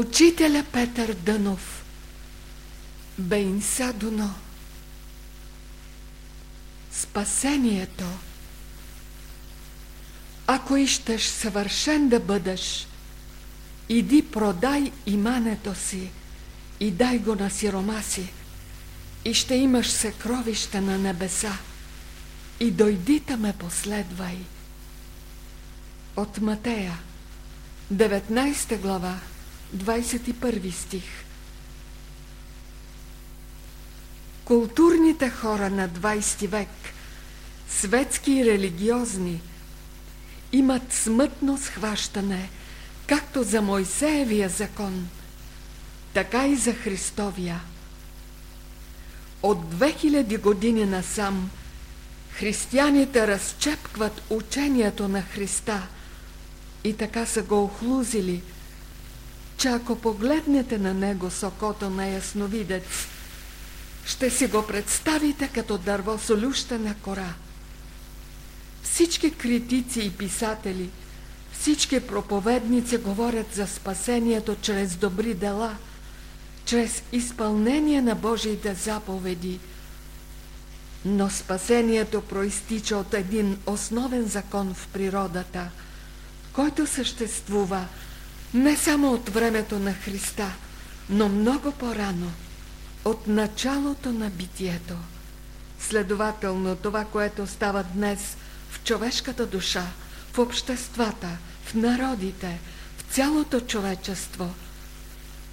Учителя Петър Дънов. Бейнса Дуно. Спасението. Ако ищеш съвършен да бъдеш, иди продай имането си и дай го на сирома си. И ще имаш съкровище на небеса. И дойди да ме последвай. От Матея, 19 глава, 21 стих Културните хора на 20 век, светски и религиозни, имат смътно схващане както за Мойсеевия закон, така и за Христовия. От 2000 години насам християните разчепкват учението на Христа и така са го охлузили – че ако погледнете на него с окото на ясновидец, ще си го представите като дърво солющена кора. Всички критици и писатели, всички проповедници говорят за спасението чрез добри дела, чрез изпълнение на Божиите заповеди. Но спасението проистича от един основен закон в природата, който съществува – не само от времето на Христа, но много по-рано, от началото на битието. Следователно, това, което става днес в човешката душа, в обществата, в народите, в цялото човечество,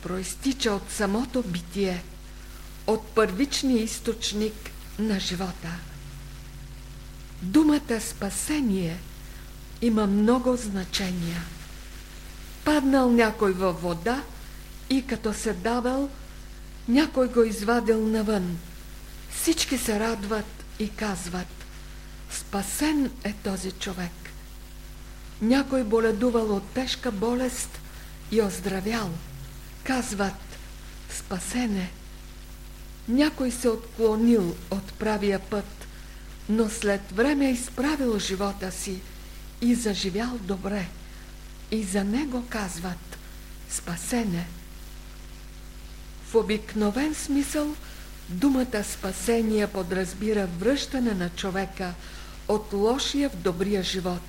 проистича от самото битие, от първичния източник на живота. Думата спасение има много значения – паднал някой във вода и като се давал, някой го извадил навън. Всички се радват и казват, спасен е този човек. Някой боледувал от тежка болест и оздравял. Казват, спасен е. Някой се отклонил от правия път, но след време изправил живота си и заживял добре и за него казват спасене. В обикновен смисъл думата спасение подразбира връщане на човека от лошия в добрия живот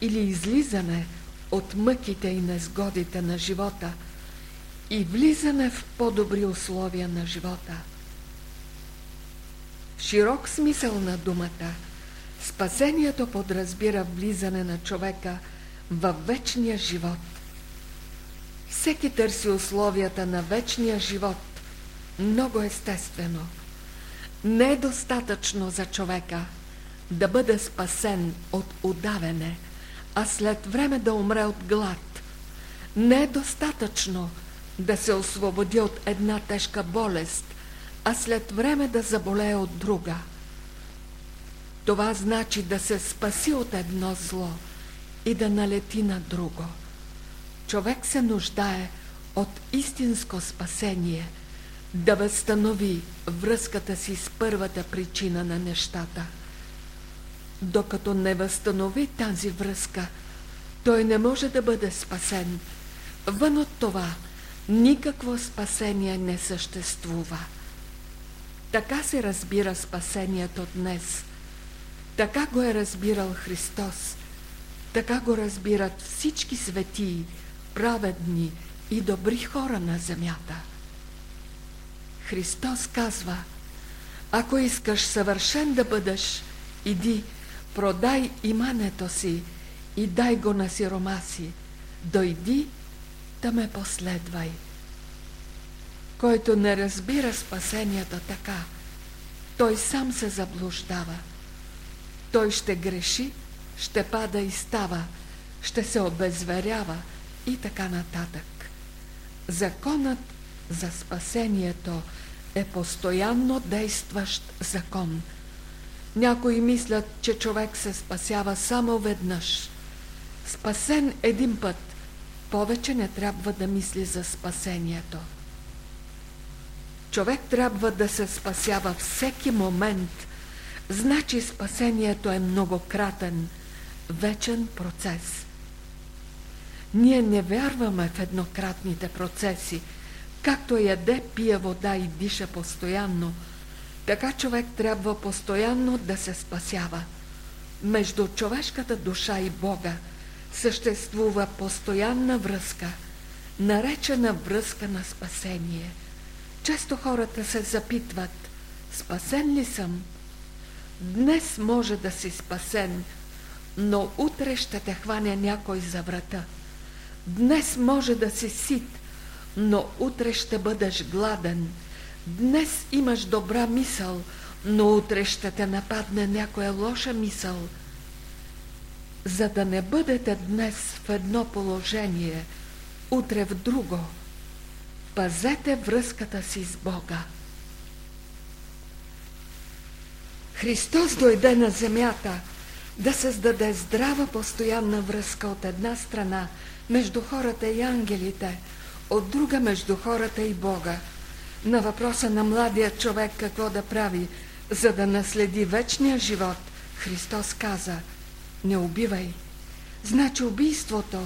или излизане от мъките и незгодите на живота и влизане в по-добри условия на живота. В широк смисъл на думата спасението подразбира влизане на човека – във вечния живот. Всеки търси условията на вечния живот. Много естествено. Не е достатъчно за човека да бъде спасен от удавене, а след време да умре от глад. Не е достатъчно да се освободи от една тежка болест, а след време да заболее от друга. Това значи да се спаси от едно зло – и да налети на друго. Човек се нуждае от истинско спасение, да възстанови връзката си с първата причина на нещата. Докато не възстанови тази връзка, той не може да бъде спасен. Вън от това никакво спасение не съществува. Така се разбира спасението днес. Така го е разбирал Христос – така го разбират всички светии, праведни и добри хора на земята. Христос казва, ако искаш съвършен да бъдеш, иди, продай имането си и дай го на сирома си. Дойди да ме последвай. Който не разбира спасението така, той сам се заблуждава. Той ще греши, ще пада и става, ще се обезверява и така нататък. Законът за спасението е постоянно действащ закон. Някои мислят, че човек се спасява само веднъж. Спасен един път, повече не трябва да мисли за спасението. Човек трябва да се спасява всеки момент, значи спасението е многократен – вечен процес. Ние не вярваме в еднократните процеси, както яде, пие вода и диша постоянно, така човек трябва постоянно да се спасява. Между човешката душа и Бога съществува постоянна връзка, наречена връзка на спасение. Често хората се запитват, спасен ли съм? Днес може да си спасен, но утре ще те хване някой за врата. Днес може да си сит, но утре ще бъдеш гладен. Днес имаш добра мисъл, но утре ще те нападне някоя лоша мисъл. За да не бъдете днес в едно положение, утре в друго, пазете връзката си с Бога. Христос дойде на земята да създаде здрава постоянна връзка от една страна между хората и ангелите, от друга между хората и Бога. На въпроса на младия човек какво да прави, за да наследи вечния живот, Христос каза «Не убивай». Значи убийството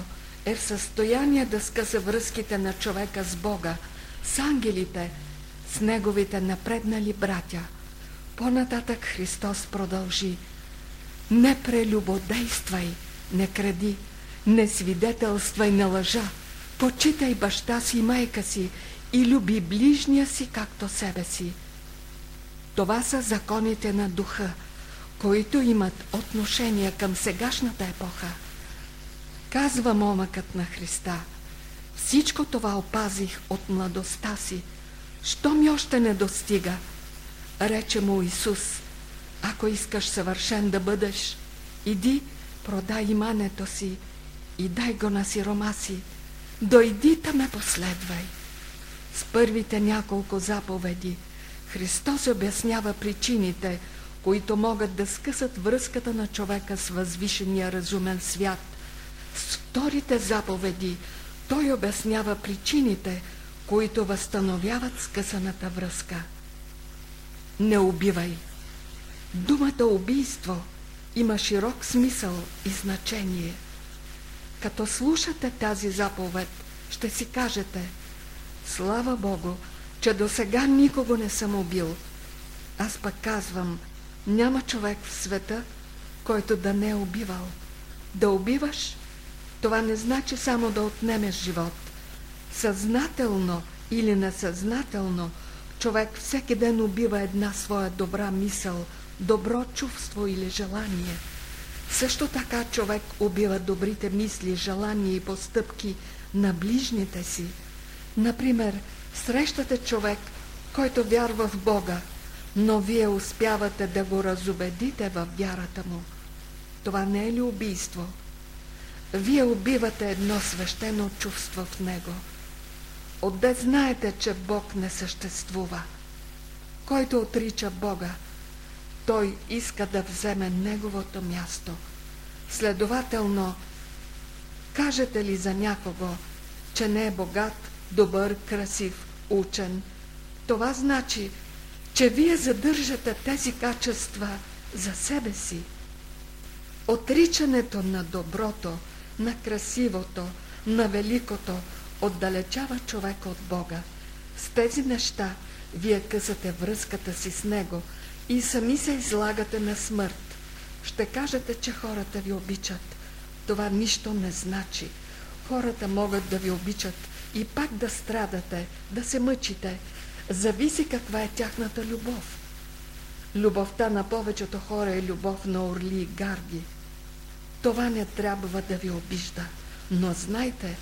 е в състояние да скъса връзките на човека с Бога, с ангелите, с неговите напреднали братя. По-нататък Христос продължи Не прелюбодействай, не кради, не свидетелствай на лъжа, почитай баща си и майка си и люби ближния си както себе си. Това са законите на духа, които имат отношение към сегашната епоха. Казва момъкът на Христа, всичко това опазих от младостта си, що ми още не достига? Рече му Исус, ако искаш съвършен да бъдеш, иди, продай имането си и дай го на сирома си. Дойди да ме последвай. С първите няколко заповеди Христос обяснява причините, които могат да скъсат връзката на човека с възвишения разумен свят. С вторите заповеди той обяснява причините, които възстановяват скъсаната връзка. Не убивай. Думата убийство има широк смисъл и значение. Като слушате тази заповед, ще си кажете Слава Богу, че до сега никого не съм убил. Аз пък казвам, няма човек в света, който да не е убивал. Да убиваш, това не значи само да отнемеш живот. Съзнателно или несъзнателно, човек всеки ден убива една своя добра мисъл, добро чувство или желание. Също така човек убива добрите мисли, желания и постъпки на ближните си. Например, срещате човек, който вярва в Бога, но вие успявате да го разобедите в вярата му. Това не е ли убийство? Вие убивате едно свещено чувство в него. Отде знаете, че Бог не съществува. Който отрича Бога, той иска да вземе неговото място. Следователно, кажете ли за някого, че не е богат, добър, красив, учен, това значи, че вие задържате тези качества за себе си. Отричането на доброто, на красивото, на великото отдалечава човека от Бога. С тези неща вие късате връзката си с Него и сами се излагате на смърт. Ще кажете, че хората ви обичат. Това нищо не значи. Хората могат да ви обичат и пак да страдате, да се мъчите. Зависи каква е тяхната любов. Любовта на повечето хора е любов на орли и гарди. Това не трябва да ви обижда, но знайте,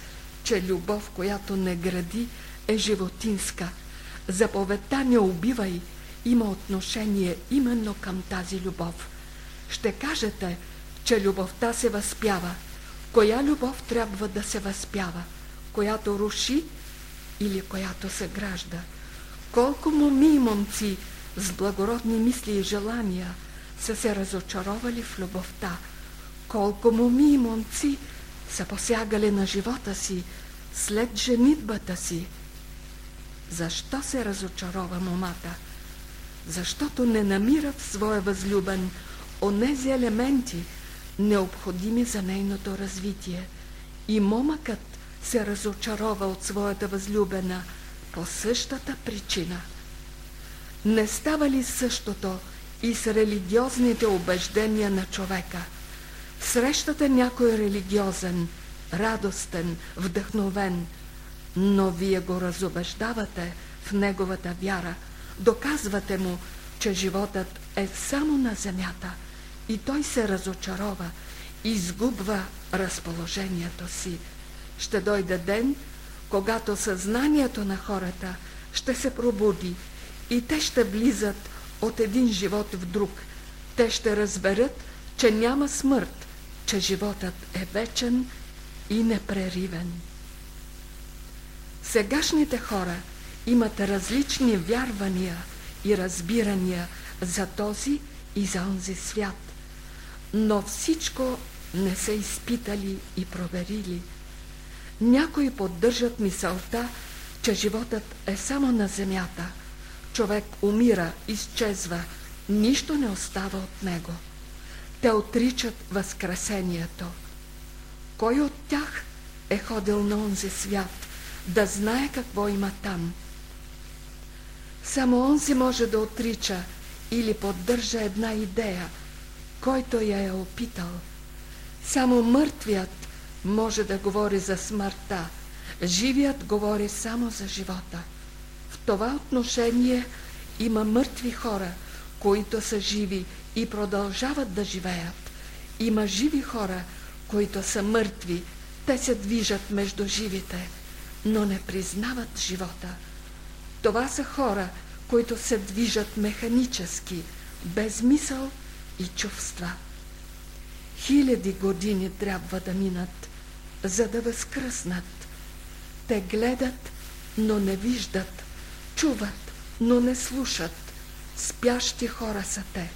че любов, която не гради, е животинска. Заповедта не убивай има отношение именно към тази любов. Ще кажете, че любовта се възпява. Коя любов трябва да се възпява? Която руши или която се гражда? Колко моми и момци с благородни мисли и желания са се разочаровали в любовта? Колко моми и момци са посягали на живота си след женитбата си? Защо се разочарова момата? Защото не намира в своя възлюбен онези елементи, необходими за нейното развитие. И момъкът се разочарова от своята възлюбена по същата причина. Не става ли същото и с религиозните убеждения на човека? Срещате някой религиозен, радостен, вдъхновен, но вие го разобеждавате в неговата вяра, доказвате му, че животът е само на земята и той се разочарова, изгубва разположението си. Ще дойде ден, когато съзнанието на хората ще се пробуди и те ще влизат от един живот в друг. Те ще разберат, че няма смърт, че животът е вечен и непреривен. Сегашните хора имат различни вярвания и разбирания за този и за онзи свят, но всичко не са изпитали и проверили. Някои поддържат мисълта, че животът е само на земята. Човек умира, изчезва, нищо не остава от него. Те отричат възкресението. Кой от тях е ходил на онзи свят, да знае какво има там? Само онзи може да отрича или поддържа една идея, който я е опитал. Само мъртвият може да говори за смъртта, живият говори само за живота. В това отношение има мъртви хора, които са живи и продължават да живеят. Има живи хора, които са мъртви, те се движат между живите, но не признават живота. Това са хора, които се движат механически, без мисъл и чувства. Хиляди години трябва да минат, за да възкръснат. Те гледат, но не виждат, чуват, но не слушат. Спящи хора са те.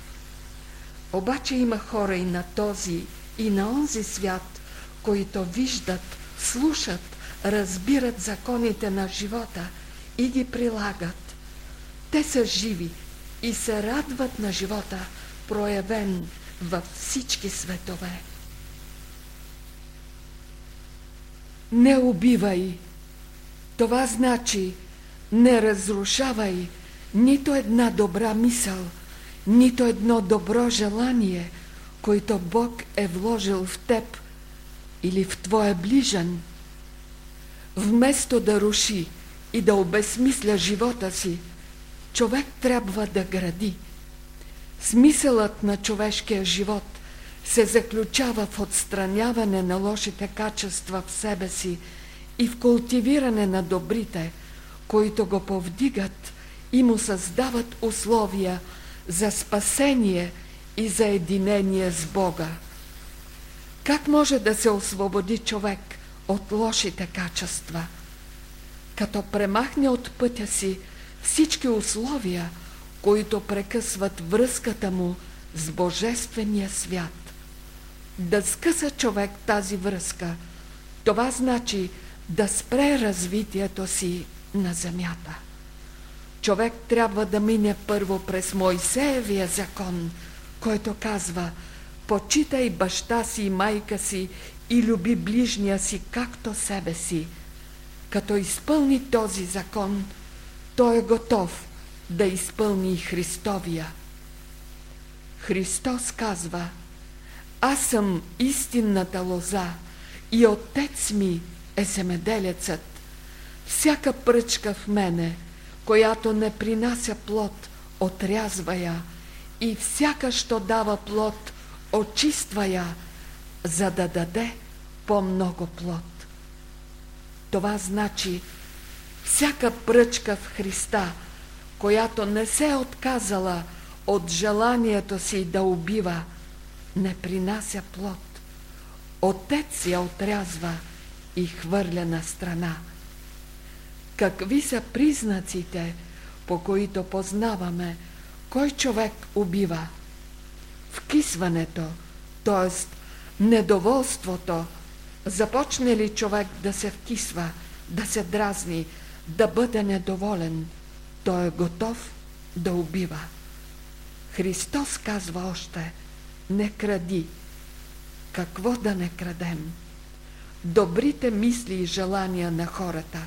Обаче има хора и на този, и на онзи свят, които виждат, слушат, разбират законите на живота и ги прилагат. Те са живи и се радват на живота, проявен във всички светове. Не убивай. Това значи не разрушавай нито една добра мисъл, нито едно добро желание, което Бог е вложил в теб или в твоя ближен. Вместо да руши и да обесмисля живота си, човек трябва да гради. Смисълът на човешкия живот се заключава в отстраняване на лошите качества в себе си и в култивиране на добрите, които го повдигат и му създават условия за спасение и за единение с Бога. Как може да се освободи човек от лошите качества? Като премахне от пътя си всички условия – които прекъсват връзката му с Божествения свят. Да скъса човек тази връзка, това значи да спре развитието си на земята. Човек трябва да мине първо през Моисеевия закон, който казва «Почитай баща си и майка си и люби ближния си както себе си». Като изпълни този закон, той е готов – да изпълни Христовия. Христос казва, аз съм истинната лоза и отец ми е земеделецът. Всяка пръчка в мене, която не принася плод, отрязва я и всяка, що дава плод, очиства я, за да даде по-много плод. Това значи всяка пръчка в Христа – която не се е отказала от желанието си да убива, не принася плод. Отец я отрязва и хвърля на страна. Какви са признаците, по които познаваме кой човек убива? Вкисването, т.е. недоволството, започне ли човек да се вкисва, да се дразни, да бъде недоволен – той е готов да убива. Христос казва още, не кради. Какво да не крадем? добрите мисли и желания на хората.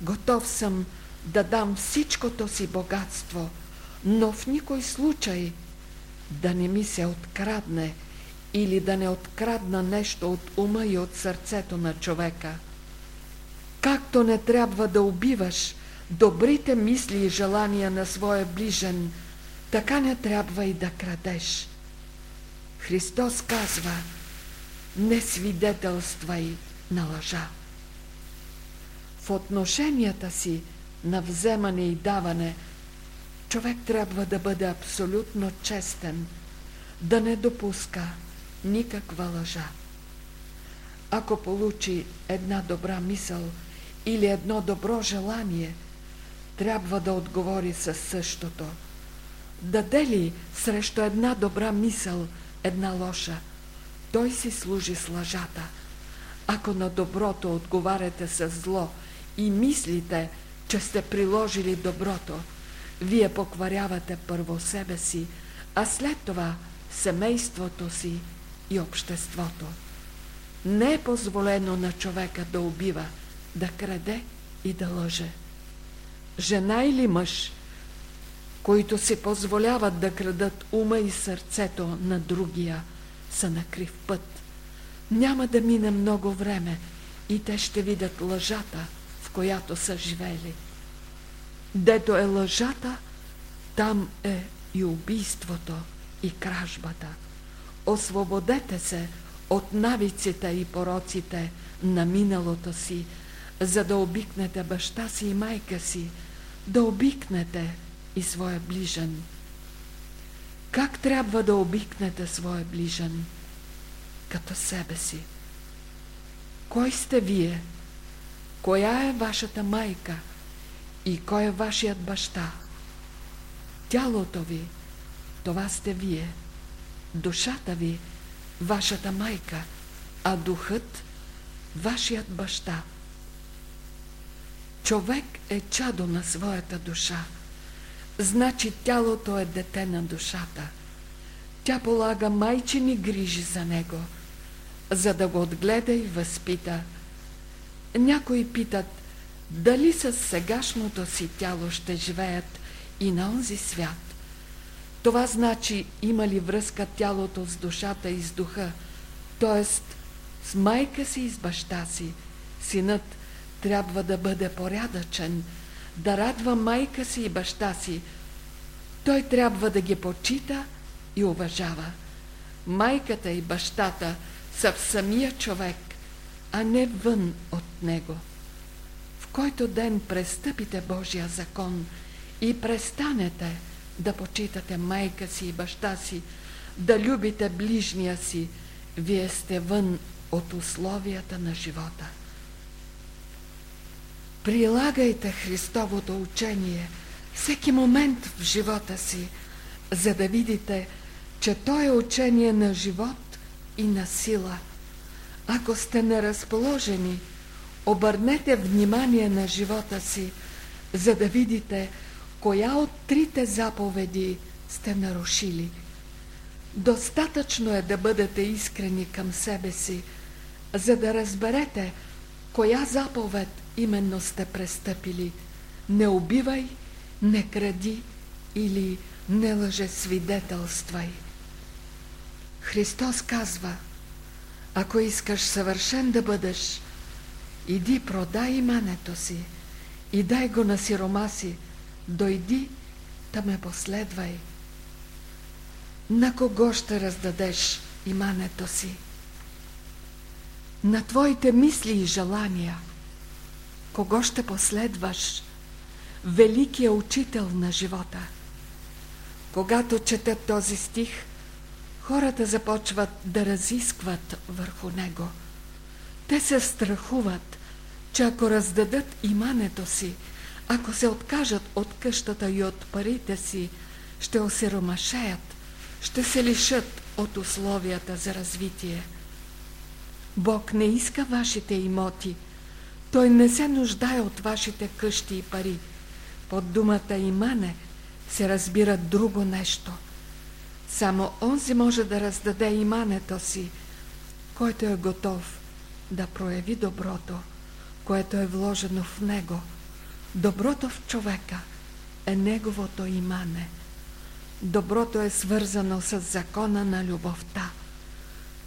Готов съм да дам всичкото си богатство, но в никой случай да не ми се открадне или да не открадна нещо от ума и от сърцето на човека. Както не трябва да убиваш добрите мисли и желания на своя ближен, така не трябва и да крадеш. Христос казва, не свидетелствай на лъжа. В отношенията си на вземане и даване човек трябва да бъде абсолютно честен, да не допуска никаква лъжа. Ако получи една добра мисъл или едно добро желание, трябва да отговори със същото. Даде ли срещу една добра мисъл една лоша, той си служи с лъжата. Ако на доброто отговаряте с зло и мислите, че сте приложили доброто, вие покварявате първо себе си, а след това семейството си и обществото. Не е позволено на човека да убива, да краде и да лъже. Жена или мъж, които си позволяват да крадат ума и сърцето на другия, са на крив път. Няма да мине много време и те ще видят лъжата, в която са живели. Дето е лъжата, там е и убийството, и кражбата. Освободете се от навиците и пороците на миналото си, за да обикнете баща си и майка си, да обикнете и своя ближен. Как трябва да обикнете своя ближен? Като себе си. Кой сте вие? Коя е вашата майка? И кой е вашият баща? Тялото ви, това сте вие. Душата ви, вашата майка, а духът, вашият баща. Човек е чадо на своята душа. Значи тялото е дете на душата. Тя полага майчини грижи за него, за да го отгледа и възпита. Някои питат, дали с сегашното си тяло ще живеят и на онзи свят. Това значи има ли връзка тялото с душата и с духа, т.е. с майка си и с баща си. Синът трябва да бъде порядъчен, да радва майка си и баща си. Той трябва да ги почита и уважава. Майката и бащата са в самия човек, а не вън от него. В който ден престъпите Божия закон и престанете да почитате майка си и баща си, да любите ближния си, вие сте вън от условията на живота. Прилагайте Христовото учение всеки момент в живота си, за да видите, че то е учение на живот и на сила. Ако сте неразположени, обърнете внимание на живота си, за да видите коя от трите заповеди сте нарушили. Достатъчно е да бъдете искрени към себе си, за да разберете коя заповед именно сте престъпили. Не убивай, не кради или не лъже свидетелствай. Христос казва, ако искаш съвършен да бъдеш, иди продай имането си и дай го на сирома си, дойди да ме последвай. На кого ще раздадеш имането си? На твоите мисли и желания. Кого ще последваш? Великия учител на живота. Когато четат този стих, хората започват да разискват върху него. Те се страхуват, че ако раздадат имането си, ако се откажат от къщата и от парите си, ще осиромашеят, ще се лишат от условията за развитие. Бог не иска вашите имоти. Той не се нуждае от вашите къщи и пари. Под думата имане се разбира друго нещо. Само онзи може да раздаде имането си, който е готов да прояви доброто, което е вложено в него. Доброто в човека е неговото имане. Доброто е свързано с закона на любовта.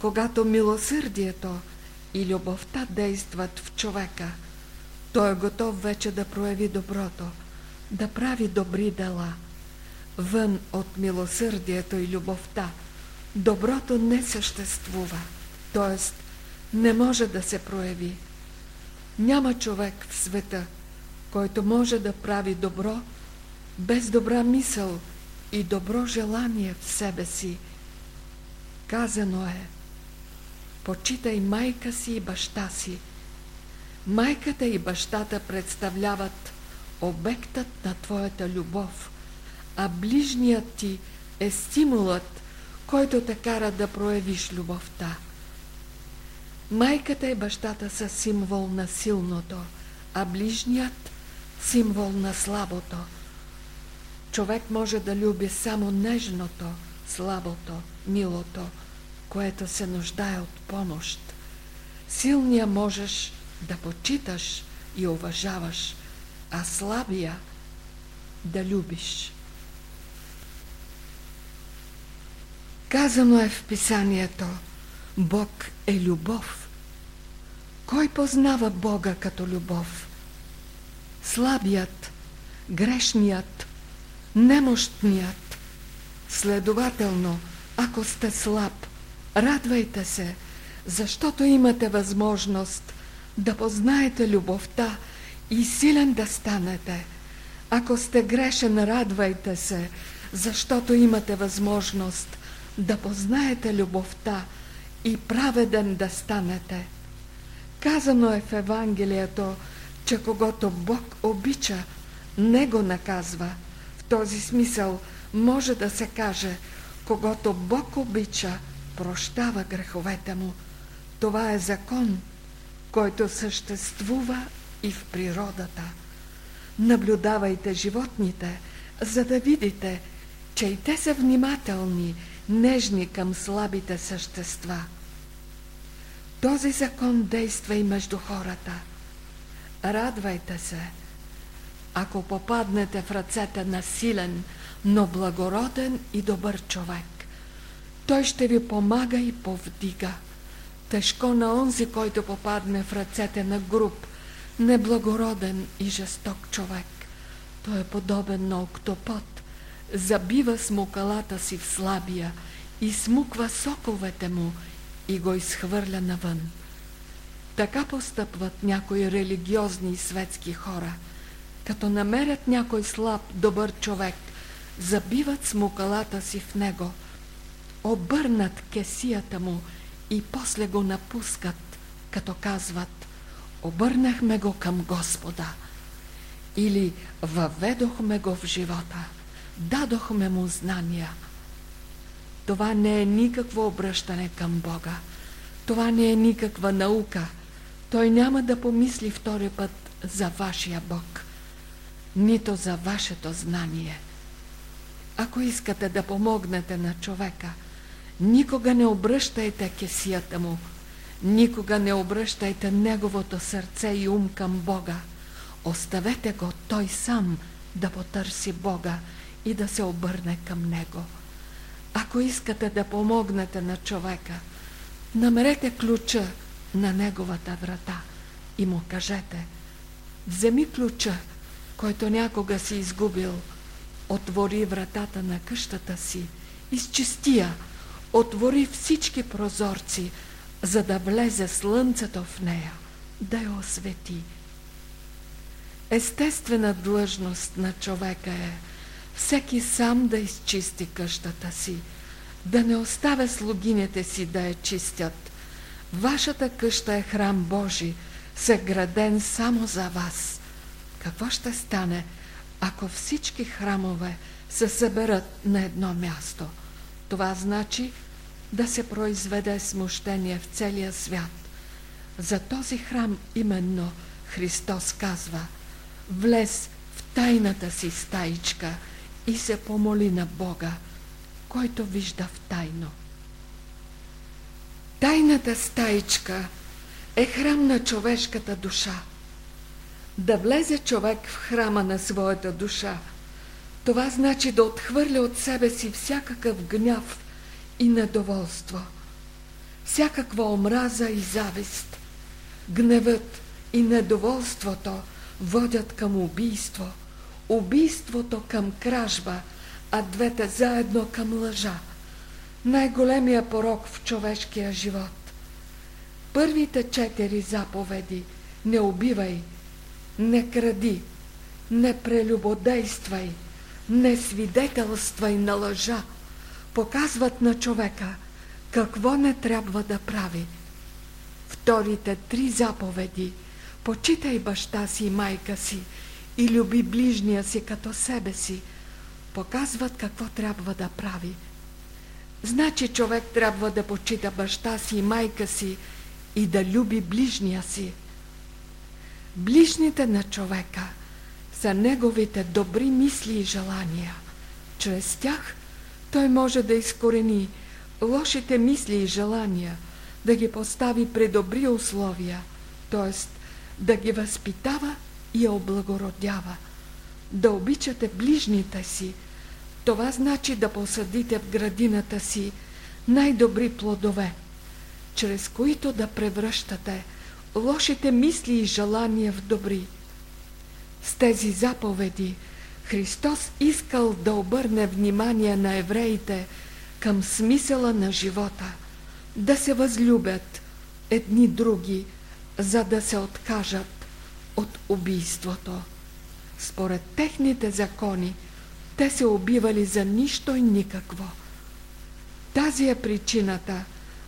Когато милосърдието и любовта действат в човека, той е готов вече да прояви доброто, да прави добри дела. Вън от милосърдието и любовта, доброто не съществува, т.е. не може да се прояви. Няма човек в света, който може да прави добро без добра мисъл и добро желание в себе си. Казано е, почитай майка си и баща си. Майката и бащата представляват обектът на твоята любов, а ближният ти е стимулът, който те кара да проявиш любовта. Майката и бащата са символ на силното, а ближният – символ на слабото. Човек може да люби само нежното, слабото, милото, което се нуждае от помощ. Силния можеш да почиташ и уважаваш, а слабия да любиш. Казано е в писанието Бог е любов. Кой познава Бога като любов? Слабият, грешният, немощният. Следователно, ако сте слаб, радвайте се, защото имате възможност да познаете любовта и силен да станете. Ако сте грешен, радвайте се, защото имате възможност да познаете любовта и праведен да станете. Казано е в Евангелието, че когато Бог обича, не го наказва. В този смисъл може да се каже, когато Бог обича, прощава греховете му. Това е закон, който съществува и в природата. Наблюдавайте животните, за да видите, че и те са внимателни, нежни към слабите същества. Този закон действа и между хората. Радвайте се, ако попаднете в ръцете на силен, но благороден и добър човек. Той ще ви помага и повдига. Тежко на онзи, който попадне в ръцете на груп, неблагороден и жесток човек. Той е подобен на октопод, забива смукалата си в слабия и смуква соковете му и го изхвърля навън. Така постъпват някои религиозни и светски хора. Като намерят някой слаб, добър човек, забиват смукалата си в него, обърнат кесията му и после го напускат, като казват обърнахме го към Господа или въведохме го в живота, дадохме му знания. Това не е никакво обръщане към Бога. Това не е никаква наука. Той няма да помисли втори път за вашия Бог, нито за вашето знание. Ако искате да помогнете на човека, никога не обръщайте кесията му, Никога не обръщайте неговото сърце и ум към Бога. Оставете го той сам да потърси Бога и да се обърне към Него. Ако искате да помогнете на човека, намерете ключа на неговата врата и му кажете Вземи ключа, който някога си изгубил, отвори вратата на къщата си, изчисти я, отвори всички прозорци, за да влезе слънцето в нея, да я освети. Естествена длъжност на човека е всеки сам да изчисти къщата си, да не оставя слугинете си да я чистят. Вашата къща е храм Божи, съграден само за вас. Какво ще стане, ако всички храмове се съберат на едно място? Това значи, да се произведе смущение в целия свят. За този храм именно Христос казва Влез в тайната си стаичка и се помоли на Бога, който вижда в тайно. Тайната стаичка е храм на човешката душа. Да влезе човек в храма на своята душа, това значи да отхвърля от себе си всякакъв гняв и недоволство, всякаква омраза и завист. Гневът и недоволството водят към убийство, убийството към кражба, а двете заедно към лъжа. Най-големия порок в човешкия живот. Първите четири заповеди – не убивай, не кради, не прелюбодействай, не свидетелствай на лъжа, показват на човека какво не трябва да прави. Вторите три заповеди – почитай баща си и майка си и люби ближния си като себе си – показват какво трябва да прави. Значи човек трябва да почита баща си и майка си и да люби ближния си. Ближните на човека са неговите добри мисли и желания. Чрез тях той може да изкорени лошите мисли и желания, да ги постави при добри условия, т.е. да ги възпитава и облагородява. Да обичате ближните си, това значи да посадите в градината си най-добри плодове, чрез които да превръщате лошите мисли и желания в добри. С тези заповеди Христос искал да обърне внимание на евреите към смисъла на живота, да се възлюбят едни други, за да се откажат от убийството. Според техните закони, те се убивали за нищо и никакво. Тази е причината,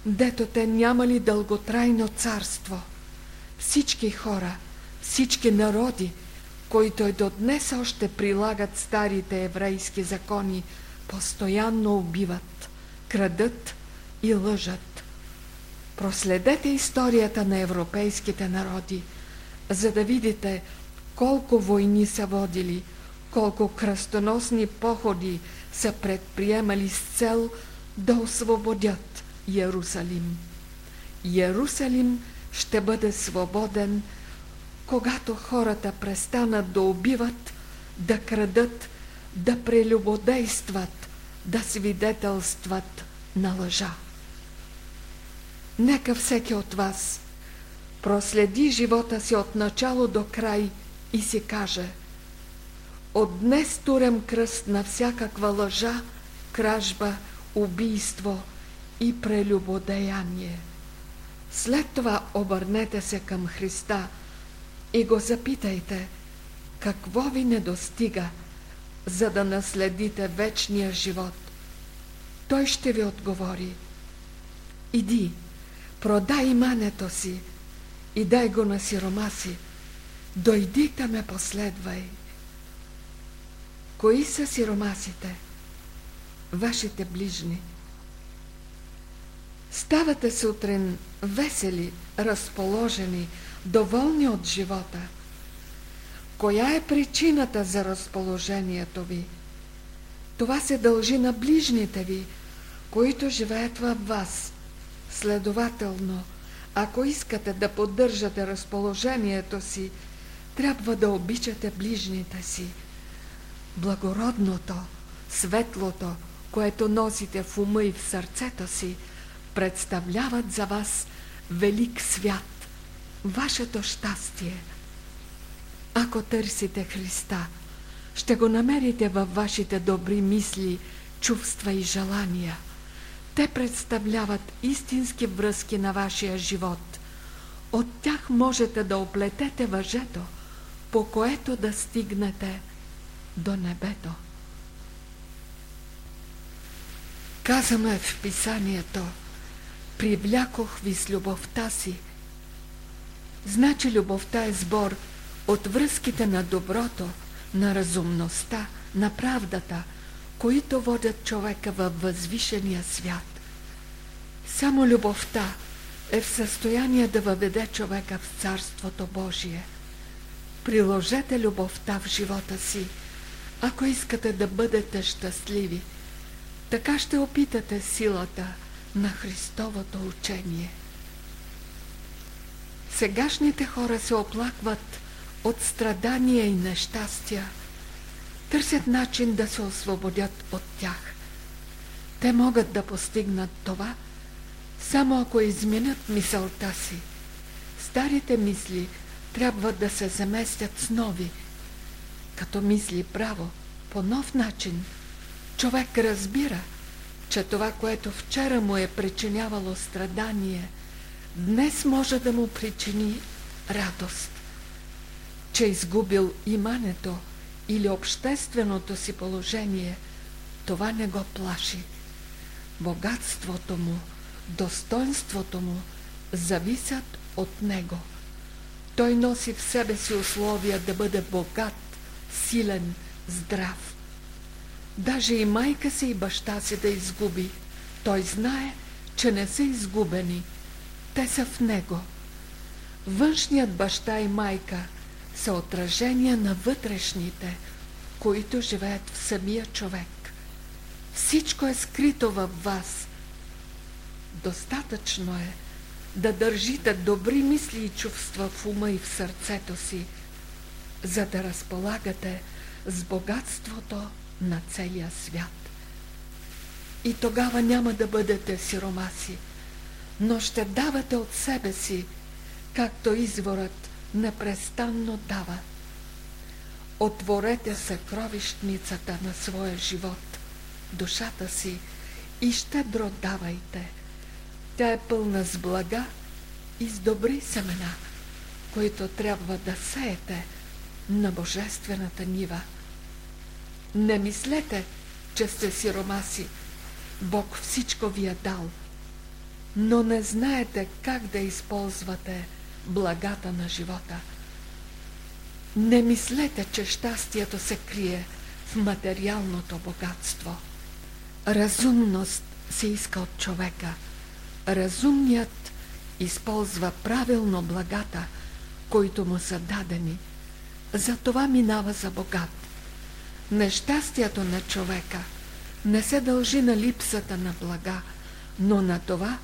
дето те нямали дълготрайно царство. Всички хора, всички народи, които и до днес още прилагат старите еврейски закони, постоянно убиват, крадат и лъжат. Проследете историята на европейските народи, за да видите колко войни са водили, колко кръстоносни походи са предприемали с цел да освободят Ярусалим. Ярусалим ще бъде свободен, когато хората престанат да убиват, да крадат, да прелюбодействат, да свидетелстват на лъжа. Нека всеки от вас проследи живота си от начало до край и си каже – от днес турям кръст на всякаква лъжа, кражба, убийство и прелюбодеяние. След това обърнете се към Христа и го запитайте, какво ви не достига, за да наследите вечния живот. Той ще ви отговори. Иди, продай имането си и дай го на сирома си. Дойди да ме последвай. Кои са сиромасите? Вашите ближни. Ставате сутрин весели, разположени, доволни от живота. Коя е причината за разположението ви? Това се дължи на ближните ви, които живеят във вас. Следователно, ако искате да поддържате разположението си, трябва да обичате ближните си – благородното, светлото, което носите в ума и в сърцето си, представляват за вас велик свят, вашето щастие. Ако търсите Христа, ще го намерите във вашите добри мисли, чувства и желания. Те представляват истински връзки на вашия живот. От тях можете да оплетете въжето, по което да стигнете – до небето. Казано е в писанието, привлякох ви с любовта си. Значи любовта е сбор от връзките на доброто, на разумността, на правдата, които водят човека във възвишения свят. Само любовта е в състояние да въведе човека в Царството Божие. Приложете любовта в живота си – ако искате да бъдете щастливи, така ще опитате силата на Христовото учение. Сегашните хора се оплакват от страдания и нещастия. Търсят начин да се освободят от тях. Те могат да постигнат това, само ако изменят мисълта си. Старите мисли трябва да се заместят с нови. Като мисли право, по нов начин, човек разбира, че това, което вчера му е причинявало страдание, днес може да му причини радост. Че изгубил имането или общественото си положение, това не го плаши. Богатството му, достоинството му зависят от него. Той носи в себе си условия да бъде богат, силен, здрав. Даже и майка си и баща си да изгуби, той знае, че не са изгубени. Те са в него. Външният баща и майка са отражения на вътрешните, които живеят в самия човек. Всичко е скрито във вас. Достатъчно е да държите добри мисли и чувства в ума и в сърцето си, за да разполагате с богатството на целия свят. И тогава няма да бъдете сиромаси, но ще давате от себе си, както изворът непрестанно дава. Отворете съкровищницата на своя живот, душата си и щедро давайте. Тя е пълна с блага и с добри семена, които трябва да сеете на божествената нива. Не мислете, че сте сиромаси. Бог всичко ви е дал, но не знаете как да използвате благата на живота. Не мислете, че щастието се крие в материалното богатство. Разумност се иска от човека. Разумният използва правилно благата, които му са дадени. Затова минава за богат. Нещастието на човека не се дължи на липсата на блага, но на това,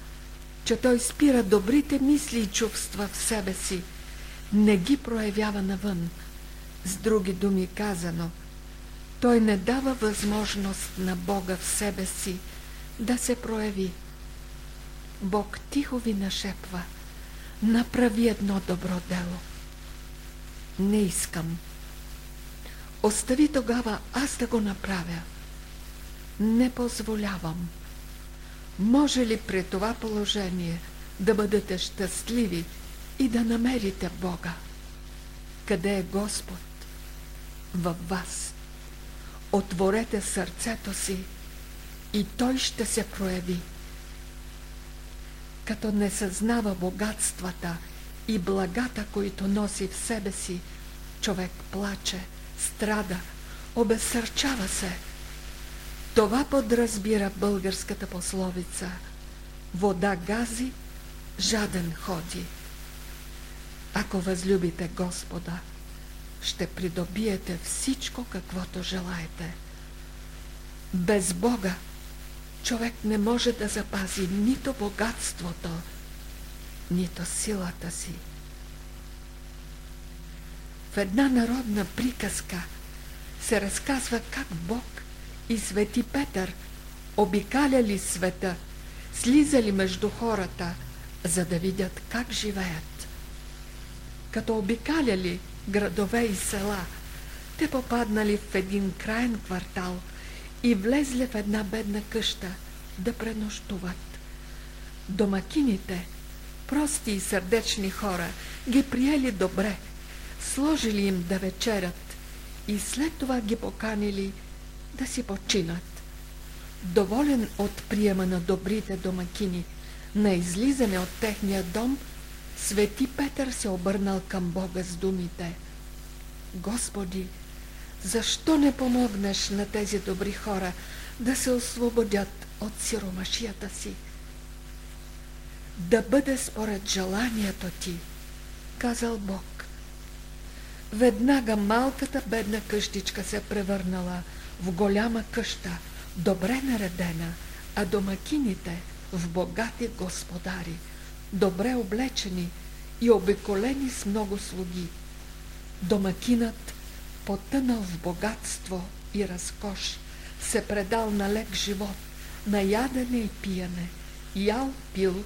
че той спира добрите мисли и чувства в себе си, не ги проявява навън. С други думи казано, той не дава възможност на Бога в себе си да се прояви. Бог тихо ви нашепва, направи едно добро дело. Не искам. Остави тогава аз да го направя. Не позволявам. Може ли при това положение да бъдете щастливи и да намерите Бога? Къде е Господ? Във вас. Отворете сърцето си и Той ще се прояви. Като не съзнава богатствата и благата, които носи в себе си, човек плаче, страда, обесърчава се – това подразбира българската пословица Вода гази, жаден ходи. Ако възлюбите Господа, ще придобиете всичко, каквото желаете. Без Бога човек не може да запази нито богатството, нито силата си. В една народна приказка се разказва как Бог и Свети Петър обикаляли света, слизали между хората, за да видят как живеят. Като обикаляли градове и села, те попаднали в един краен квартал и влезли в една бедна къща да пренощуват. Домакините, прости и сърдечни хора, ги приели добре, сложили им да вечерят и след това ги поканили да си починат. Доволен от приема на добрите домакини, на излизане от техния дом, Свети Петър се обърнал към Бога с думите Господи, защо не помогнеш на тези добри хора да се освободят от сиромашията си? Да бъде според желанието ти, казал Бог. Веднага малката бедна къщичка се превърнала в голяма къща, добре наредена, а домакините в богати господари, добре облечени и обиколени с много слуги. Домакинът, потънал в богатство и разкош, се предал на лек живот, на ядене и пиене, ял, пил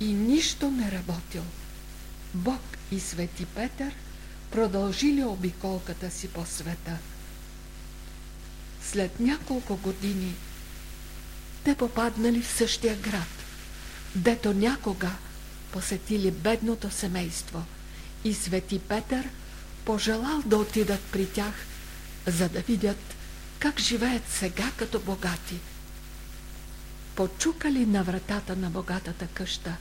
и нищо не работил. Бог и Свети Петър продължили обиколката си по света. След няколко години те попаднали в същия град, дето някога посетили бедното семейство и Свети Петър пожелал да отидат при тях, за да видят как живеят сега като богати. Почукали на вратата на богатата къща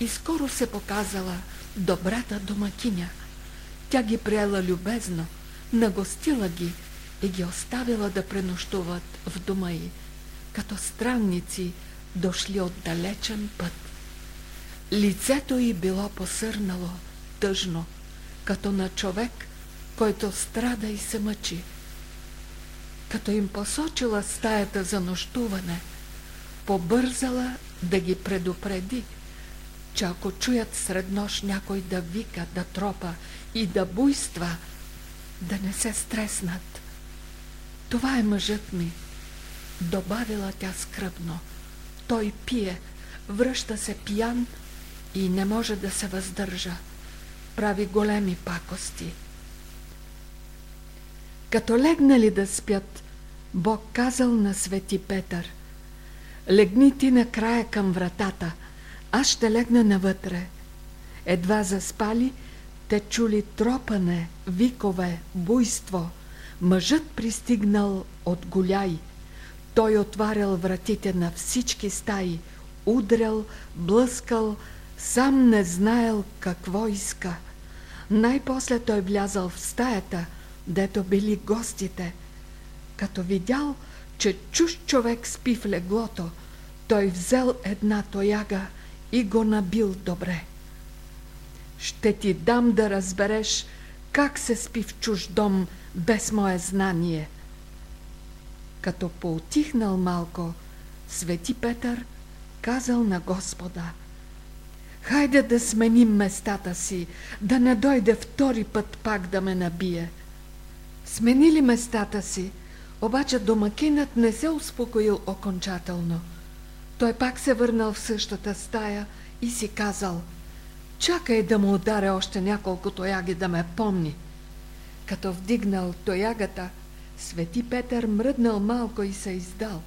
и скоро се показала добрата домакиня. Тя ги приела любезно, нагостила ги и ги оставила да пренощуват в дома й, като странници дошли от далечен път. Лицето й било посърнало, тъжно, като на човек, който страда и се мъчи. Като им посочила стаята за нощуване, побързала да ги предупреди, че ако чуят сред нощ някой да вика, да тропа и да буйства, да не се стреснат. Това е мъжът ми, добавила тя скръбно. Той пие, връща се пиян и не може да се въздържа. Прави големи пакости. Като легнали да спят, Бог казал на Свети Петър, легни ти накрая към вратата, аз ще легна навътре. Едва заспали, те чули тропане, викове, буйство. Мъжът пристигнал от голяй. Той отварял вратите на всички стаи, удрял, блъскал, сам не знаел какво иска. Най-после той влязал в стаята, дето били гостите. Като видял, че чуж човек спи в леглото, той взел една тояга и го набил добре. Ще ти дам да разбереш как се спи в чуж дом без мое знание. Като поутихнал малко, Свети Петър казал на Господа – Хайде да сменим местата си, да не дойде втори път пак да ме набие. Сменили местата си, обаче домакинът не се успокоил окончателно. Той пак се върнал в същата стая и си казал «Чакай да му ударя още няколко тояги да ме помни». Като вдигнал тоягата, Свети Петър мръднал малко и се издал.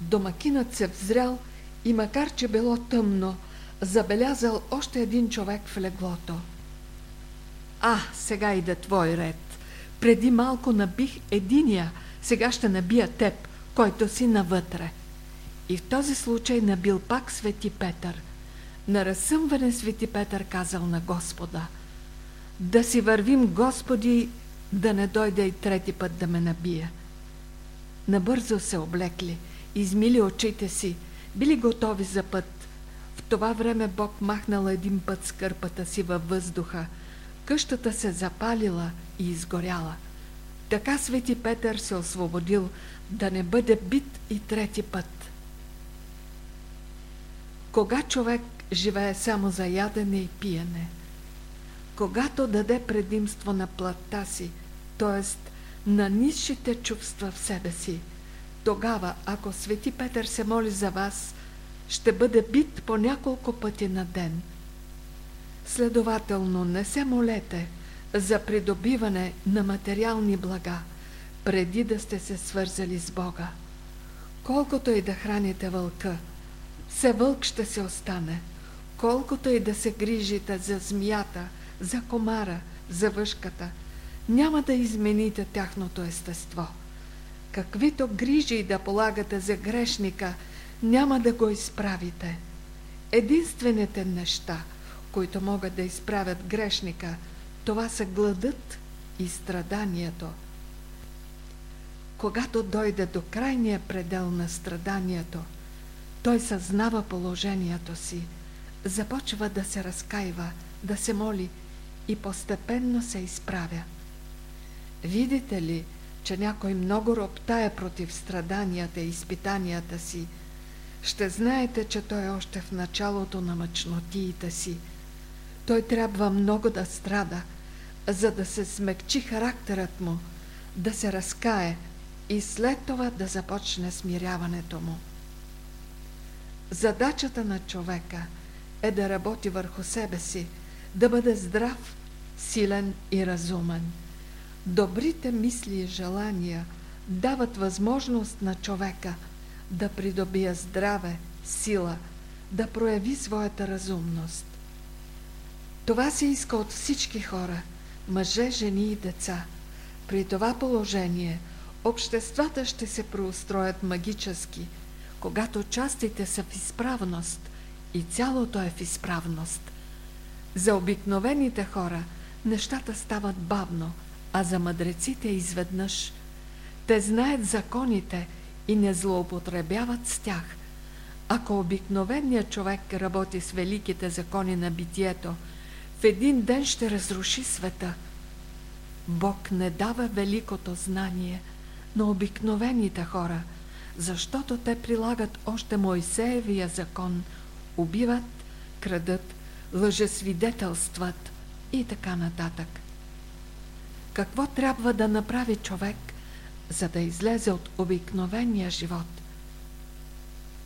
Домакинът се взрял и макар, че било тъмно, забелязал още един човек в леглото. А, сега иде твой ред. Преди малко набих единия, сега ще набия теб, който си навътре. И в този случай набил пак Свети Петър. На разсъмване Свети Петър казал на Господа Да си вървим, Господи, да не дойде и трети път да ме набие. Набързо се облекли, измили очите си, били готови за път, това време Бог махнал един път скърпата си във въздуха. Къщата се запалила и изгоряла. Така Свети Петър се освободил да не бъде бит и трети път. Кога човек живее само за ядене и пиене, когато даде предимство на плътта си, т.е. на низшите чувства в себе си, тогава, ако Свети Петър се моли за вас, ще бъде бит по няколко пъти на ден. Следователно, не се молете за придобиване на материални блага, преди да сте се свързали с Бога. Колкото и да храните вълка, все вълк ще се остане. Колкото и да се грижите за змията, за комара, за въшката, няма да измените тяхното естество. Каквито грижи да полагате за грешника – няма да го изправите. Единствените неща, които могат да изправят грешника, това са гладът и страданието. Когато дойде до крайния предел на страданието, той съзнава положението си, започва да се разкаива, да се моли и постепенно се изправя. Видите ли, че някой много роптая против страданията и изпитанията си, ще знаете, че той е още в началото на мъчнотиите си. Той трябва много да страда, за да се смекчи характерът му, да се разкае и след това да започне смиряването му. Задачата на човека е да работи върху себе си, да бъде здрав, силен и разумен. Добрите мисли и желания дават възможност на човека да придобие здраве, сила, да прояви своята разумност. Това се иска от всички хора, мъже, жени и деца. При това положение обществата ще се проустроят магически, когато частите са в изправност и цялото е в изправност. За обикновените хора нещата стават бавно, а за мъдреците изведнъж. Те знаят законите и не злоупотребяват с тях. Ако обикновеният човек работи с великите закони на битието – в един ден ще разруши света. Бог не дава великото знание на обикновените хора, защото те прилагат още Моисеевия закон, убиват, крадат, лъжесвидетелстват и така нататък. Какво трябва да направи човек, за да излезе от обикновения живот?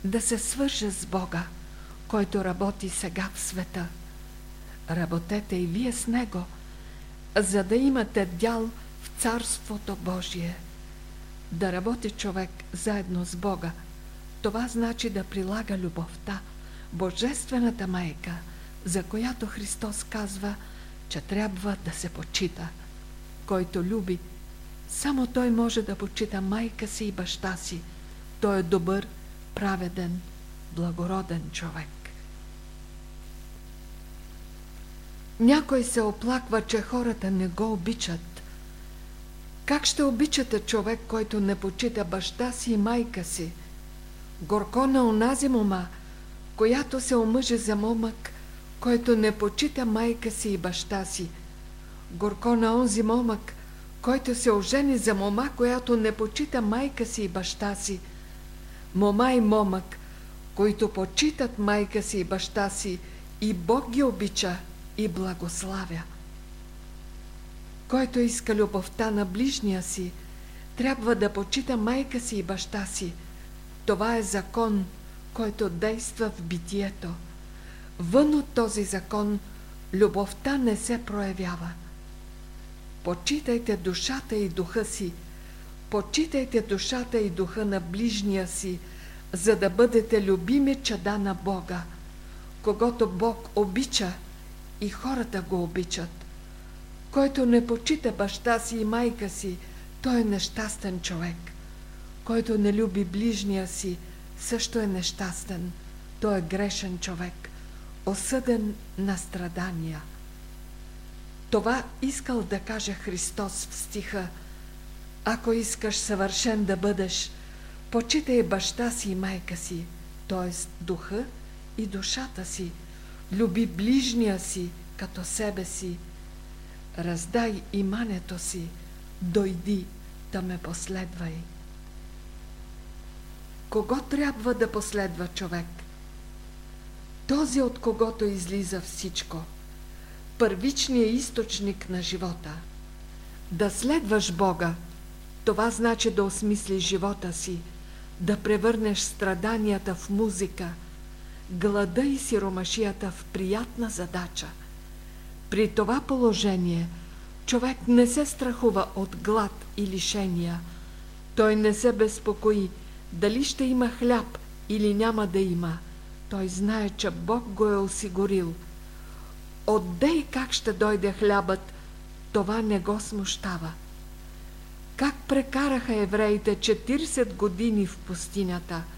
Да се свърже с Бога, който работи сега в света – работете и вие с Него, за да имате дял в Царството Божие. Да работи човек заедно с Бога, това значи да прилага любовта, Божествената майка, за която Христос казва, че трябва да се почита. Който люби, само той може да почита майка си и баща си. Той е добър, праведен, благороден човек. Някой се оплаква, че хората не го обичат. Как ще обичате човек, който не почита баща си и майка си? Горко на онази мома, която се омъжи за момък, който не почита майка си и баща си. Горко на онзи момък, който се ожени за мома, която не почита майка си и баща си. Мома и момък, които почитат майка си и баща си, и Бог ги обича – и благославя. Който иска любовта на ближния си, трябва да почита майка си и баща си. Това е закон, който действа в битието. Вън от този закон любовта не се проявява. Почитайте душата и духа си, почитайте душата и духа на ближния си, за да бъдете любими чада на Бога. Когато Бог обича, и хората го обичат. Който не почита баща си и майка си, той е нещастен човек. Който не люби ближния си, също е нещастен. Той е грешен човек, осъден на страдания. Това искал да каже Христос в стиха Ако искаш съвършен да бъдеш, почитай баща си и майка си, т.е. духа и душата си – люби ближния си като себе си, раздай имането си, дойди да ме последвай. Кого трябва да последва човек? Този, от когото излиза всичко. Първичният източник на живота. Да следваш Бога, това значи да осмислиш живота си, да превърнеш страданията в музика – глада и сиромашията в приятна задача. При това положение човек не се страхува от глад и лишения. Той не се безпокои дали ще има хляб или няма да има. Той знае, че Бог го е осигурил. Отде и как ще дойде хлябът, това не го смущава. Как прекараха евреите 40 години в пустинята –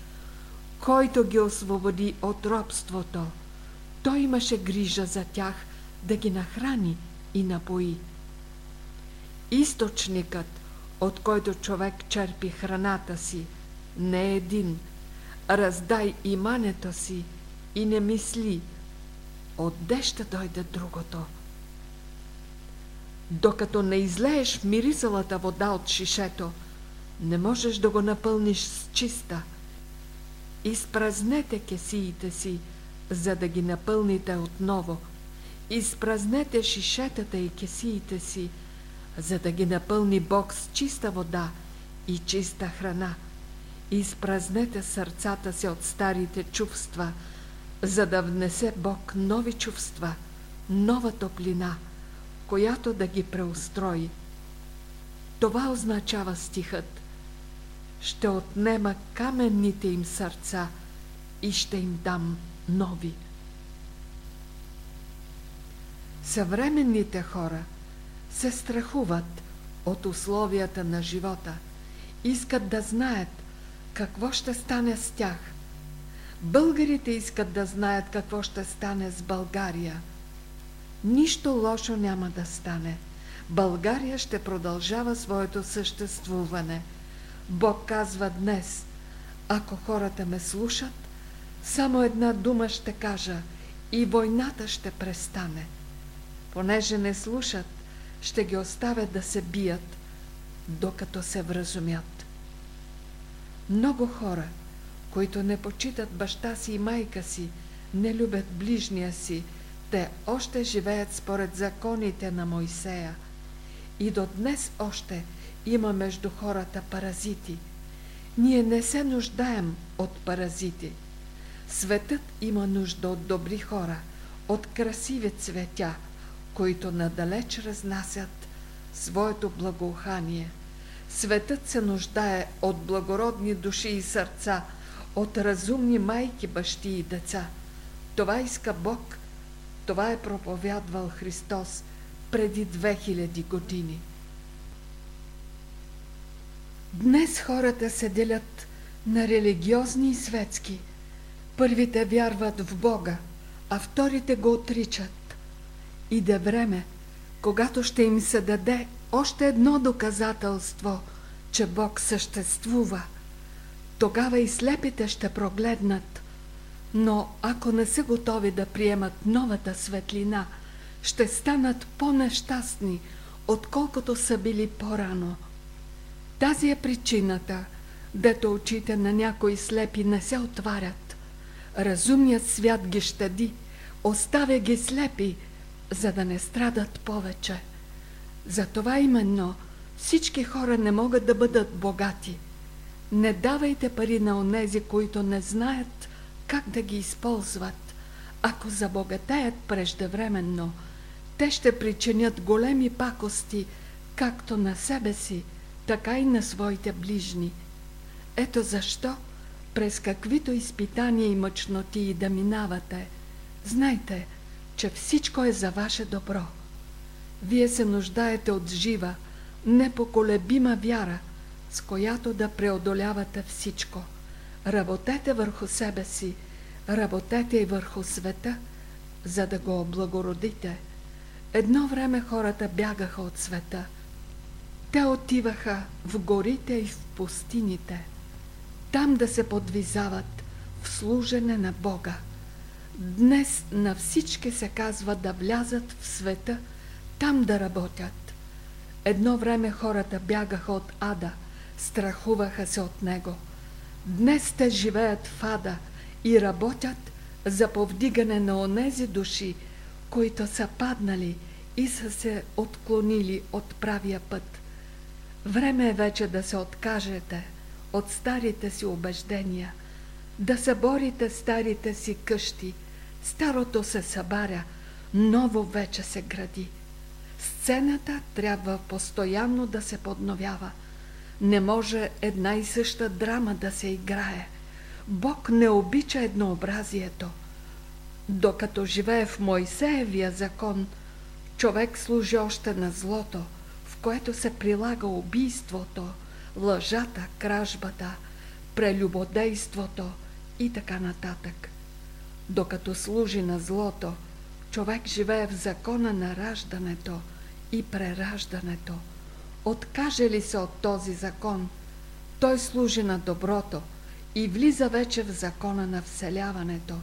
който ги освободи от робството. Той имаше грижа за тях да ги нахрани и напои. Източникът, от който човек черпи храната си, не е един. Раздай имането си и не мисли, отде ще дойде другото. Докато не излееш миризалата вода от шишето, не можеш да го напълниш с чиста – Изпразнете кесиите си, за да ги напълните отново изпразнете шишетата и кесиите си, за да ги напълни Бог с чиста вода и чиста храна. Изпразнете сърцата си от старите чувства, за да внесе Бог нови чувства, нова топлина, която да ги преустрои. Това означава стихът. Ще отнема каменните им сърца и ще им дам нови. Съвременните хора се страхуват от условията на живота. Искат да знаят какво ще стане с тях. Българите искат да знаят какво ще стане с България. Нищо лошо няма да стане. България ще продължава своето съществуване. Бог казва днес, ако хората ме слушат, само една дума ще кажа и войната ще престане. Понеже не слушат, ще ги оставят да се бият, докато се вразумят. Много хора, които не почитат баща си и майка си, не любят ближния си, те още живеят според законите на Мойсея. И до днес още има между хората паразити. Ние не се нуждаем от паразити. Светът има нужда от добри хора, от красиви цветя, които надалеч разнасят своето благоухание. Светът се нуждае от благородни души и сърца, от разумни майки, бащи и деца. Това иска Бог, това е проповядвал Христос преди 2000 години. Днес хората се делят на религиозни и светски. Първите вярват в Бога, а вторите го отричат. Иде време, когато ще им се даде още едно доказателство, че Бог съществува. Тогава и слепите ще прогледнат. Но ако не са готови да приемат новата светлина, ще станат по-нещастни, отколкото са били по-рано. Тази е причината, дето очите на някои слепи не се отварят. Разумният свят ги щади, оставя ги слепи, за да не страдат повече. Затова именно всички хора не могат да бъдат богати. Не давайте пари на онези, които не знаят как да ги използват. Ако забогатеят преждевременно, те ще причинят големи пакости, както на себе си, така и на своите ближни. Ето защо, през каквито изпитания и мъчноти и да минавате, знайте, че всичко е за ваше добро. Вие се нуждаете от жива, непоколебима вяра, с която да преодолявате всичко. Работете върху себе си, работете и върху света, за да го облагородите. Едно време хората бягаха от света. Те отиваха в горите и в пустините, там да се подвизават в служене на Бога. Днес на всички се казва да влязат в света, там да работят. Едно време хората бягаха от ада, страхуваха се от него. Днес те живеят в ада и работят за повдигане на онези души, които са паднали и са се отклонили от правия път. Време е вече да се откажете от старите си убеждения, да съборите старите си къщи – Старото се събаря, ново вече се гради. Сцената трябва постоянно да се подновява. Не може една и съща драма да се играе. Бог не обича еднообразието. Докато живее в Моисеевия закон, човек служи още на злото, което се прилага убийството, лъжата, кражбата, прелюбодейството и така нататък. Докато служи на злото, човек живее в закона на раждането и прераждането. Откаже ли се от този закон, той служи на доброто и влиза вече в закона на вселяването.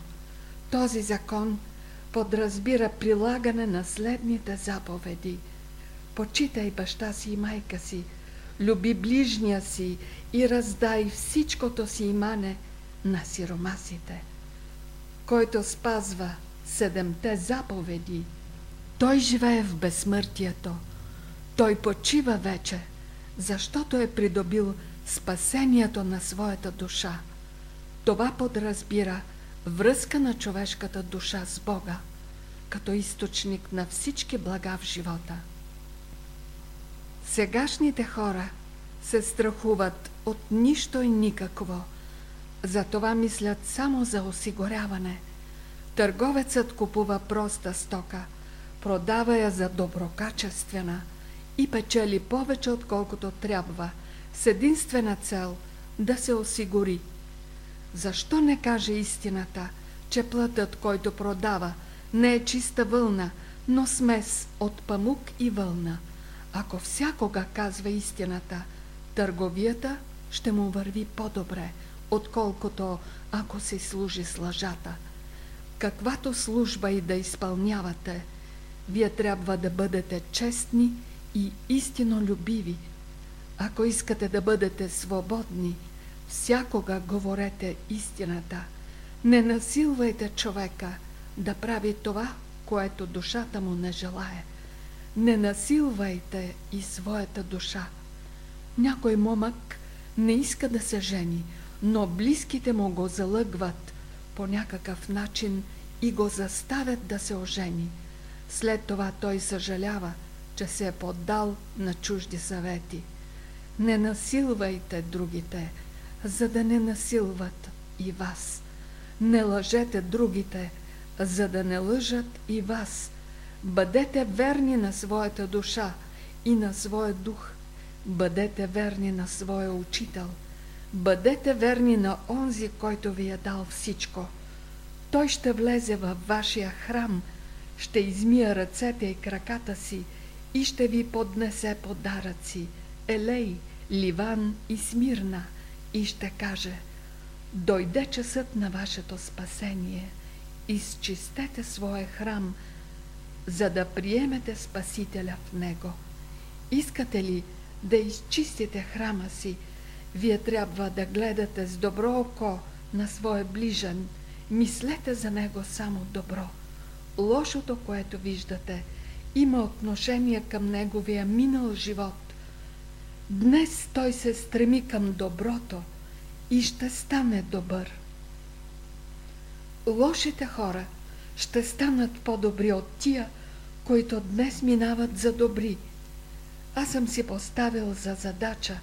Този закон подразбира прилагане на следните заповеди. Почитай баща си и майка си, люби ближния си и раздай всичкото си имане на сиромасите – който спазва седемте заповеди, Той живее в безсмъртието. Той почива вече, защото е придобил спасението на своята душа. Това подразбира връзка на човешката душа с Бога, като източник на всички блага в живота. Сегашните хора се страхуват от нищо и никакво, затова мислят само за осигуряване. Търговецът купува проста стока, продава я за доброкачествена и печели повече отколкото трябва, с единствена цел да се осигури. Защо не каже истината, че плътът, който продава, не е чиста вълна, но смес от памук и вълна? Ако всякога казва истината, търговията ще му върви по-добре, отколкото ако се служи с лъжата. Каквато служба и да изпълнявате, вие трябва да бъдете честни и истинно любиви. Ако искате да бъдете свободни, всякога говорете истината. Не насилвайте човека да прави това, което душата му не желае. Не насилвайте и своята душа. Някой момък не иска да се жени, но близките му го залъгват по някакъв начин и го заставят да се ожени. След това той съжалява, че се е поддал на чужди съвети. Не насилвайте другите, за да не насилват и вас. Не лъжете другите, за да не лъжат и вас. Бъдете верни на своята душа и на своя дух. Бъдете верни на своя учител. Бъдете верни на онзи, който ви е дал всичко. Той ще влезе във вашия храм, ще измия ръцете и краката си и ще ви поднесе подаръци, елей, ливан и смирна и ще каже Дойде часът на вашето спасение, изчистете своя храм, за да приемете Спасителя в него. Искате ли да изчистите храма си, вие трябва да гледате с добро око на своя ближен, мислете за него само добро. Лошото, което виждате, има отношение към неговия минал живот. Днес той се стреми към доброто и ще стане добър. Лошите хора ще станат по-добри от тия, които днес минават за добри – аз съм си поставил за задача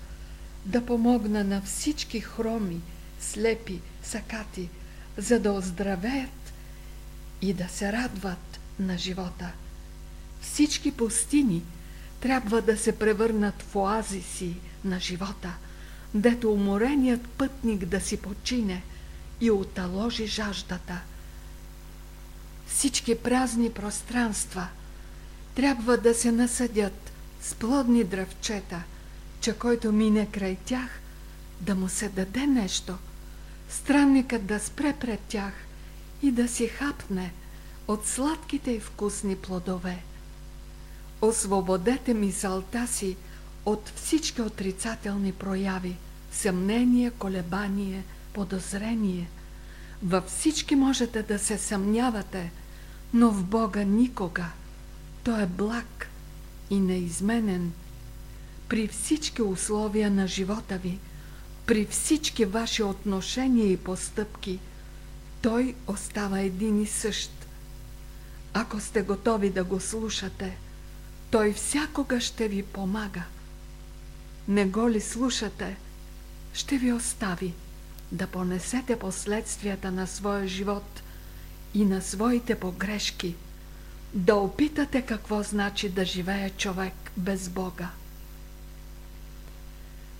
да помогна на всички хроми, слепи, сакати, за да оздравеят и да се радват на живота. Всички пустини трябва да се превърнат в оазиси на живота, дето умореният пътник да си почине и оталожи жаждата. Всички празни пространства трябва да се насъдят с плодни дръвчета, че който мине край тях, да му се даде нещо, странникът да спре пред тях и да си хапне от сладките и вкусни плодове. Освободете мисълта си от всички отрицателни прояви, съмнение, колебание, подозрение. Във всички можете да се съмнявате, но в Бога никога. Той е благ, и неизменен при всички условия на живота ви, при всички ваши отношения и постъпки, той остава един и същ. Ако сте готови да го слушате, той всякога ще ви помага. Не го ли слушате, ще ви остави да понесете последствията на своя живот и на своите погрешки – да опитате какво значи да живее човек без Бога.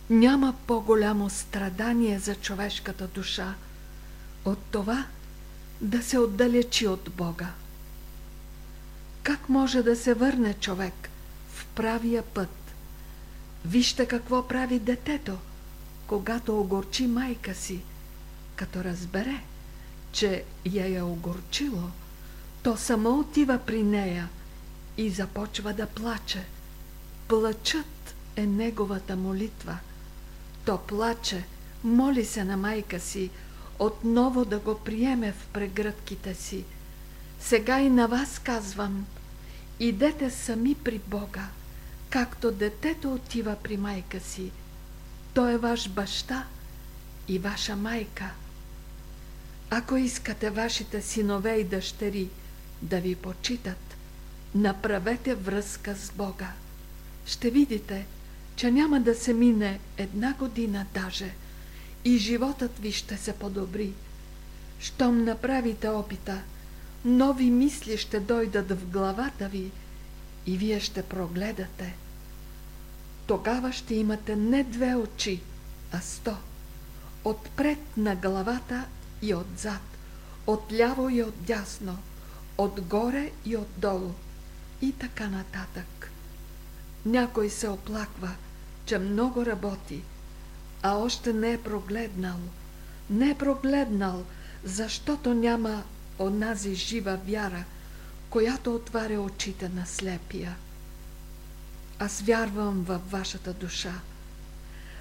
Няма по-голямо страдание за човешката душа от това да се отдалечи от Бога. Как може да се върне човек в правия път? Вижте какво прави детето, когато огорчи майка си, като разбере, че я е огорчило – то само отива при нея и започва да плаче. Плачът е неговата молитва. То плаче, моли се на майка си, отново да го приеме в прегръдките си. Сега и на вас казвам, Идете сами при Бога, както детето отива при майка си. Той е ваш баща и ваша майка. Ако искате вашите синове и дъщери да ви почитат, направете връзка с Бога. Ще видите, че няма да се мине една година даже и животът ви ще се подобри. Щом направите опита, нови мисли ще дойдат в главата ви и вие ще прогледате. Тогава ще имате не две очи, а сто. Отпред на главата и отзад, отляво и отдясно, отгоре и отдолу и така нататък. Някой се оплаква, че много работи, а още не е прогледнал. Не е прогледнал, защото няма онази жива вяра, която отваря очите на слепия. Аз вярвам във вашата душа.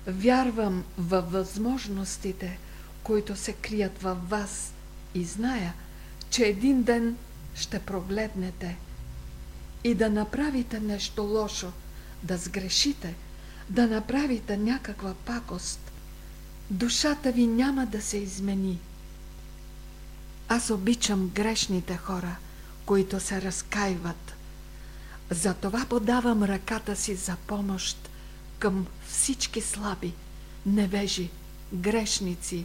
Вярвам във възможностите, които се крият във вас и зная, че един ден ще прогледнете и да направите нещо лошо, да сгрешите, да направите някаква пакост. Душата ви няма да се измени. Аз обичам грешните хора, които се разкаиват. Затова подавам ръката си за помощ към всички слаби, невежи, грешници.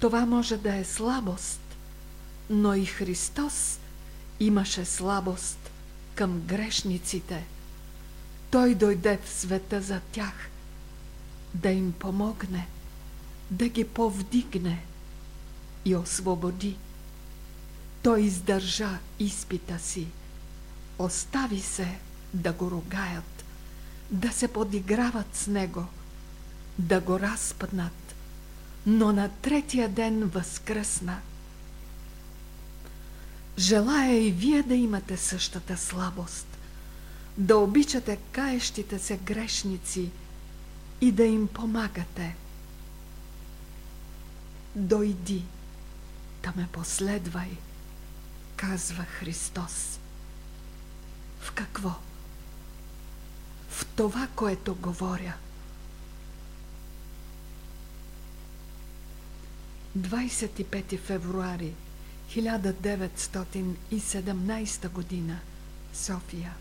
Това може да е слабост, но и Христос имаше слабост към грешниците. Той дойде в света за тях, да им помогне, да ги повдигне и освободи. Той издържа изпита си, остави се да го ругаят, да се подиграват с него, да го разпънат, но на третия ден възкръсна. Желая и вие да имате същата слабост, да обичате каещите се грешници и да им помагате. Дойди да ме последвай, казва Христос. В какво? В това, което говоря. 25 февруари 1917 година. София